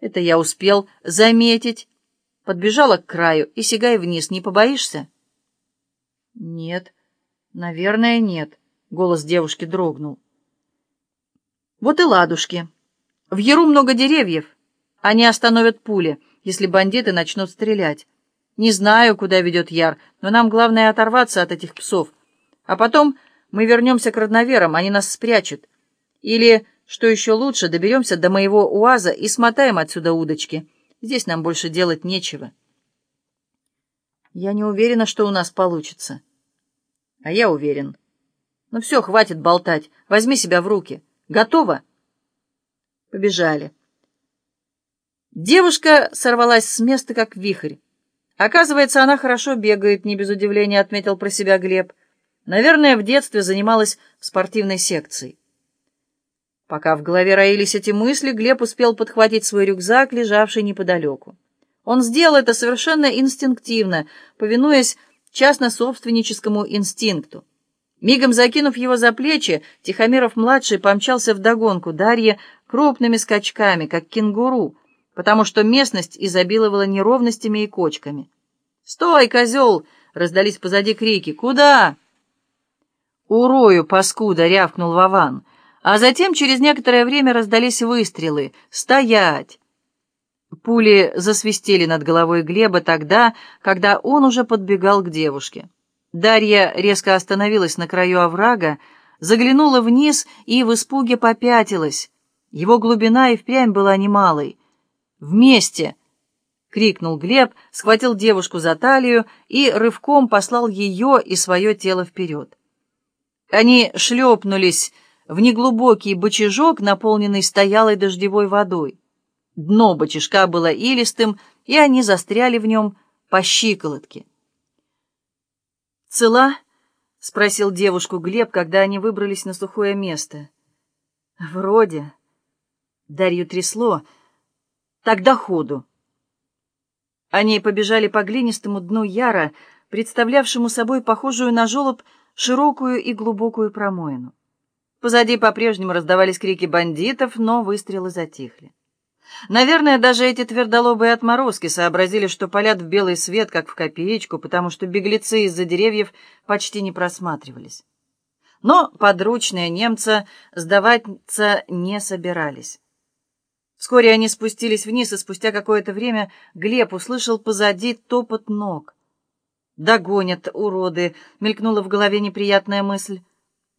Это я успел заметить. Подбежала к краю и сигай вниз. Не побоишься? Нет, наверное, нет. Голос девушки дрогнул. Вот и ладушки. В Яру много деревьев. Они остановят пули, если бандиты начнут стрелять. Не знаю, куда ведет Яр, но нам главное оторваться от этих псов. А потом мы вернемся к родноверам, они нас спрячут. Или, что еще лучше, доберемся до моего УАЗа и смотаем отсюда удочки. Здесь нам больше делать нечего. Я не уверена, что у нас получится. А я уверен. Ну все, хватит болтать. Возьми себя в руки. Готова? Побежали. Девушка сорвалась с места, как вихрь. Оказывается, она хорошо бегает, не без удивления отметил про себя Глеб. Наверное, в детстве занималась в спортивной секции. Пока в голове роились эти мысли, Глеб успел подхватить свой рюкзак, лежавший неподалеку. Он сделал это совершенно инстинктивно, повинуясь частно-собственническому инстинкту. Мигом закинув его за плечи, Тихомиров-младший помчался вдогонку Дарье крупными скачками, как кенгуру, потому что местность изобиловала неровностями и кочками. «Стой, козел!» — раздались позади крики. «Куда?» «Урою, паскуда!» — рявкнул Вован. А затем через некоторое время раздались выстрелы. «Стоять!» Пули засвистели над головой Глеба тогда, когда он уже подбегал к девушке. Дарья резко остановилась на краю оврага, заглянула вниз и в испуге попятилась. Его глубина и впрямь была немалой. «Вместе!» — крикнул Глеб, схватил девушку за талию и рывком послал ее и свое тело вперед. Они шлепнулись в неглубокий бочажок, наполненный стоялой дождевой водой. Дно бочажка было илистым, и они застряли в нем по щиколотке. «Цела?» — спросил девушку Глеб, когда они выбрались на сухое место. «Вроде». Дарью трясло. «Тогда ходу». Они побежали по глинистому дну яра, представлявшему собой похожую на желоб широкую и глубокую промоину. Позади по-прежнему раздавались крики бандитов, но выстрелы затихли. Наверное, даже эти твердолобые отморозки сообразили, что палят в белый свет, как в копеечку, потому что беглецы из-за деревьев почти не просматривались. Но подручные немца сдаваться не собирались. Вскоре они спустились вниз, и спустя какое-то время Глеб услышал позади топот ног. «Догонят, уроды!» — мелькнула в голове неприятная мысль.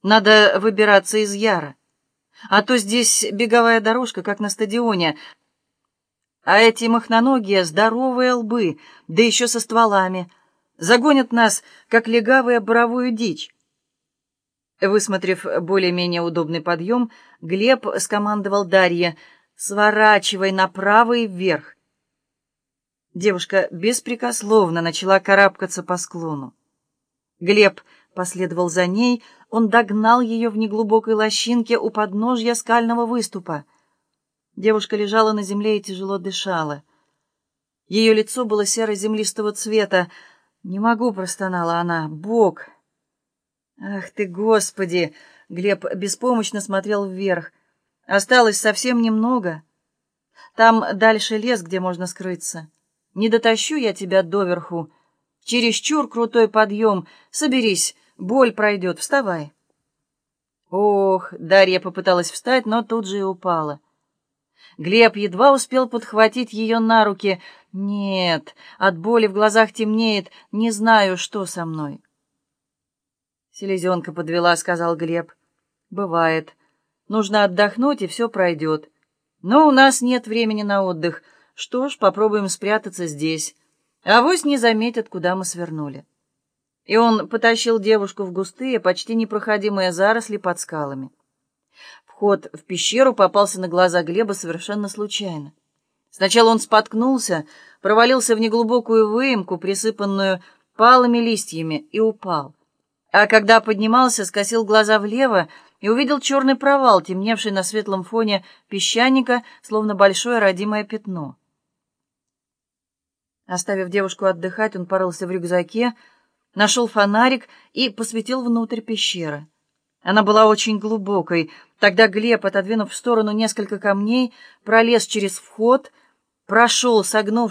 Надо выбираться из Яра. А то здесь беговая дорожка, как на стадионе. А эти махноногие здоровые лбы, да еще со стволами. Загонят нас, как легавые, боровую дичь. Высмотрев более-менее удобный подъем, Глеб скомандовал Дарье «Сворачивай направо и вверх». Девушка беспрекословно начала карабкаться по склону. Глеб последовал за ней, он догнал ее в неглубокой лощинке у подножья скального выступа. Девушка лежала на земле и тяжело дышала. Ее лицо было серо-землистого цвета. «Не могу», — простонала она, — «Бог!» «Ах ты, Господи!» — Глеб беспомощно смотрел вверх. «Осталось совсем немного. Там дальше лес, где можно скрыться. Не дотащу я тебя доверху. Чересчур крутой подъем. Соберись, Боль пройдет, вставай. Ох, Дарья попыталась встать, но тут же и упала. Глеб едва успел подхватить ее на руки. Нет, от боли в глазах темнеет, не знаю, что со мной. Селезенка подвела, сказал Глеб. Бывает. Нужно отдохнуть, и все пройдет. Но у нас нет времени на отдых. Что ж, попробуем спрятаться здесь. Авось не заметят, куда мы свернули и он потащил девушку в густые, почти непроходимые заросли под скалами. Вход в пещеру попался на глаза Глеба совершенно случайно. Сначала он споткнулся, провалился в неглубокую выемку, присыпанную палыми листьями, и упал. А когда поднимался, скосил глаза влево и увидел черный провал, темневший на светлом фоне песчаника, словно большое родимое пятно. Оставив девушку отдыхать, он порылся в рюкзаке, нашел фонарик и посветил внутрь пещеры. Она была очень глубокой. Тогда Глеб, отодвинув в сторону несколько камней, пролез через вход, прошел, согнувшись,